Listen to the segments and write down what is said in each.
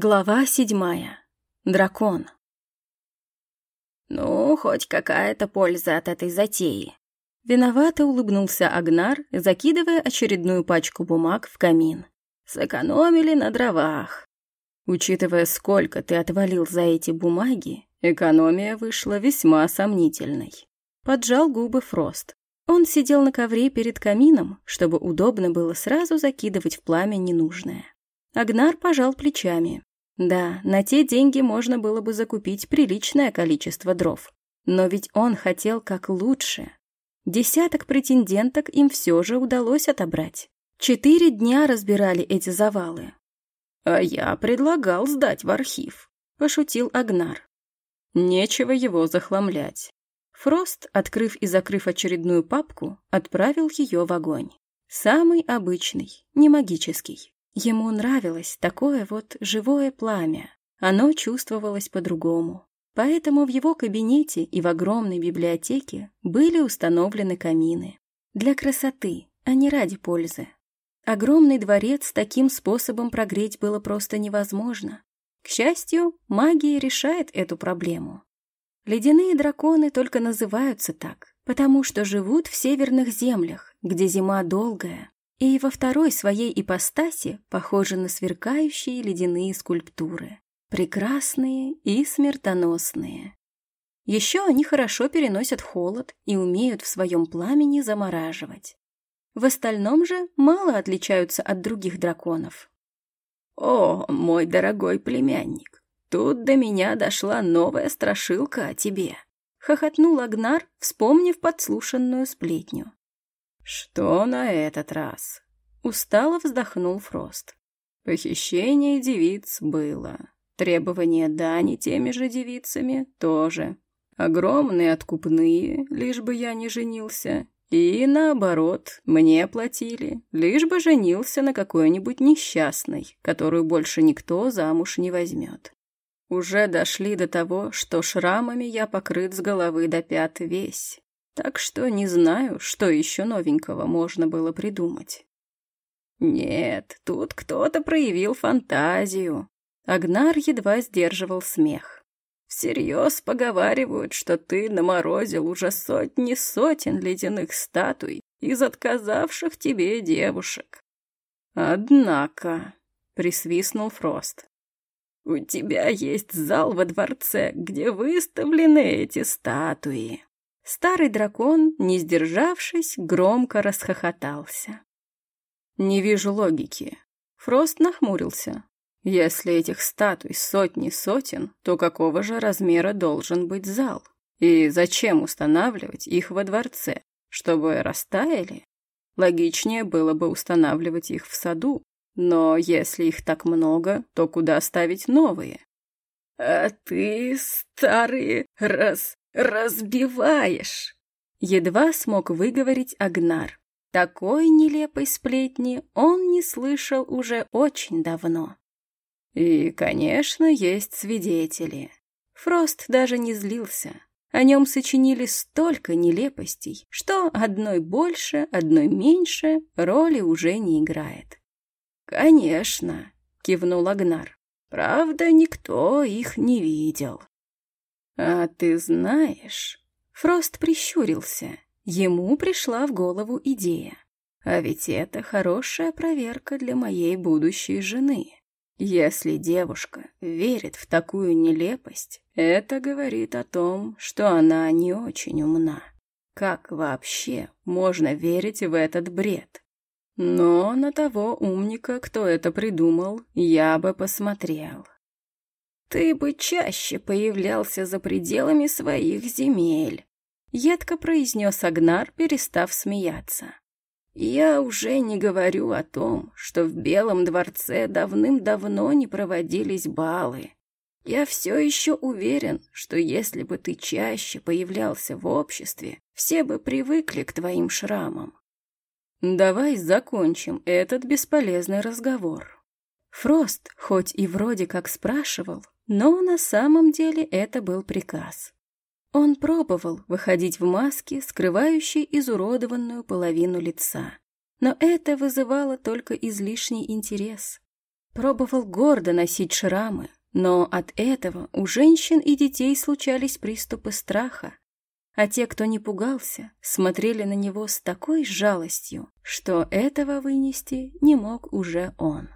Глава седьмая. Дракон. «Ну, хоть какая-то польза от этой затеи». Виновато улыбнулся Агнар, закидывая очередную пачку бумаг в камин. «Сэкономили на дровах». Учитывая, сколько ты отвалил за эти бумаги, экономия вышла весьма сомнительной. Поджал губы Фрост. Он сидел на ковре перед камином, чтобы удобно было сразу закидывать в пламя ненужное. Агнар пожал плечами. Да, на те деньги можно было бы закупить приличное количество дров. Но ведь он хотел как лучше. Десяток претенденток им все же удалось отобрать. Четыре дня разбирали эти завалы. «А я предлагал сдать в архив», — пошутил Агнар. Нечего его захламлять. Фрост, открыв и закрыв очередную папку, отправил ее в огонь. Самый обычный, не магический. Ему нравилось такое вот живое пламя. Оно чувствовалось по-другому. Поэтому в его кабинете и в огромной библиотеке были установлены камины. Для красоты, а не ради пользы. Огромный дворец таким способом прогреть было просто невозможно. К счастью, магия решает эту проблему. Ледяные драконы только называются так, потому что живут в северных землях, где зима долгая, и во второй своей ипостаси похожи на сверкающие ледяные скульптуры, прекрасные и смертоносные. Еще они хорошо переносят холод и умеют в своем пламени замораживать. В остальном же мало отличаются от других драконов. «О, мой дорогой племянник, тут до меня дошла новая страшилка о тебе», — хохотнул Агнар, вспомнив подслушанную сплетню. «Что на этот раз?» — устало вздохнул Фрост. «Похищение девиц было. Требования дани теми же девицами тоже. Огромные откупные, лишь бы я не женился. И наоборот, мне платили, лишь бы женился на какой-нибудь несчастной, которую больше никто замуж не возьмет. Уже дошли до того, что шрамами я покрыт с головы до пят весь. Так что не знаю, что еще новенького можно было придумать. Нет, тут кто-то проявил фантазию. Агнар едва сдерживал смех. Всерьез поговаривают, что ты наморозил уже сотни сотен ледяных статуй из отказавших тебе девушек. Однако, присвистнул Фрост. У тебя есть зал во дворце, где выставлены эти статуи. Старый дракон, не сдержавшись, громко расхохотался. «Не вижу логики». Фрост нахмурился. «Если этих статуй сотни сотен, то какого же размера должен быть зал? И зачем устанавливать их во дворце? Чтобы растаяли? Логичнее было бы устанавливать их в саду. Но если их так много, то куда ставить новые?» «А ты, старый, раз разбиваешь!» Едва смог выговорить Агнар. Такой нелепой сплетни он не слышал уже очень давно. И, конечно, есть свидетели. Фрост даже не злился. О нем сочинили столько нелепостей, что одной больше, одной меньше роли уже не играет. «Конечно», — кивнул Агнар. «Правда, никто их не видел». «А ты знаешь...» Фрост прищурился. Ему пришла в голову идея. «А ведь это хорошая проверка для моей будущей жены. Если девушка верит в такую нелепость, это говорит о том, что она не очень умна. Как вообще можно верить в этот бред? Но на того умника, кто это придумал, я бы посмотрел. Ты бы чаще появлялся за пределами своих земель, едко произнес Агнар, перестав смеяться. Я уже не говорю о том, что в Белом дворце давным-давно не проводились балы. Я все еще уверен, что если бы ты чаще появлялся в обществе, все бы привыкли к твоим шрамам. Давай закончим этот бесполезный разговор. Фрост, хоть и вроде как спрашивал, но на самом деле это был приказ. Он пробовал выходить в маске, скрывающей изуродованную половину лица. Но это вызывало только излишний интерес. Пробовал гордо носить шрамы, но от этого у женщин и детей случались приступы страха, а те, кто не пугался, смотрели на него с такой жалостью, что этого вынести не мог уже он.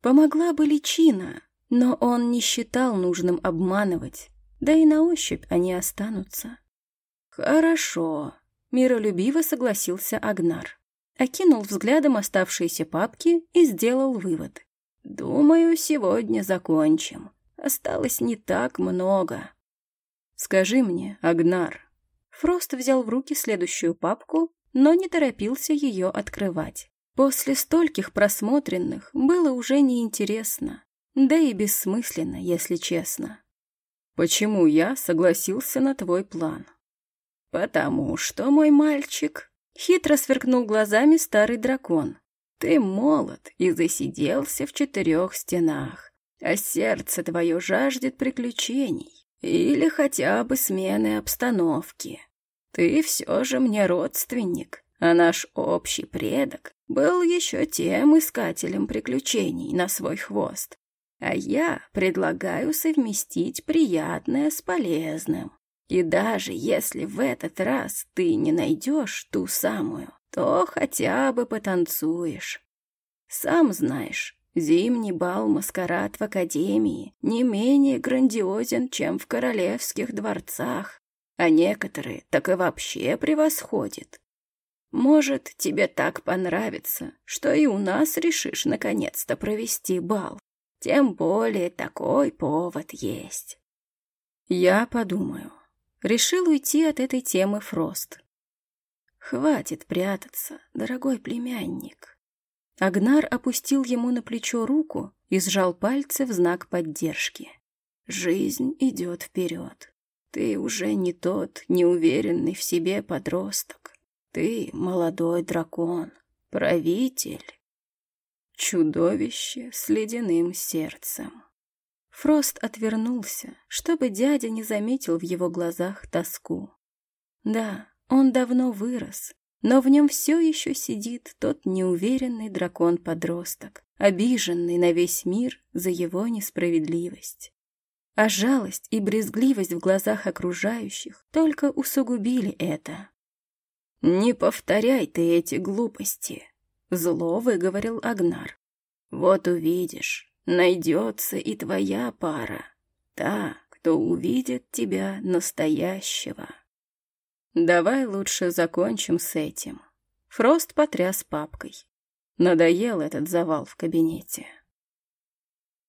Помогла бы личина, но он не считал нужным обманывать, да и на ощупь они останутся. «Хорошо», — миролюбиво согласился Агнар. Окинул взглядом оставшиеся папки и сделал вывод. «Думаю, сегодня закончим. Осталось не так много». «Скажи мне, Агнар, Фрост взял в руки следующую папку, но не торопился ее открывать. После стольких просмотренных было уже неинтересно, да и бессмысленно, если честно. «Почему я согласился на твой план?» «Потому что, мой мальчик...» — хитро сверкнул глазами старый дракон. «Ты молод и засиделся в четырех стенах, а сердце твое жаждет приключений. Или хотя бы смены обстановки. Ты все же мне родственник, а наш общий предок был еще тем искателем приключений на свой хвост. А я предлагаю совместить приятное с полезным. И даже если в этот раз ты не найдешь ту самую, то хотя бы потанцуешь. Сам знаешь, Зимний бал-маскарад в Академии не менее грандиозен, чем в королевских дворцах, а некоторые так и вообще превосходят. Может, тебе так понравится, что и у нас решишь наконец-то провести бал. Тем более такой повод есть. Я подумаю. Решил уйти от этой темы Фрост. Хватит прятаться, дорогой племянник. Агнар опустил ему на плечо руку и сжал пальцы в знак поддержки. «Жизнь идет вперед. Ты уже не тот неуверенный в себе подросток. Ты молодой дракон, правитель, чудовище с ледяным сердцем». Фрост отвернулся, чтобы дядя не заметил в его глазах тоску. Да, он давно вырос но в нем все еще сидит тот неуверенный дракон-подросток, обиженный на весь мир за его несправедливость. А жалость и брезгливость в глазах окружающих только усугубили это. «Не повторяй ты эти глупости», — зло выговорил Агнар. «Вот увидишь, найдется и твоя пара, та, кто увидит тебя настоящего». Давай лучше закончим с этим. Фрост потряс папкой. Надоел этот завал в кабинете.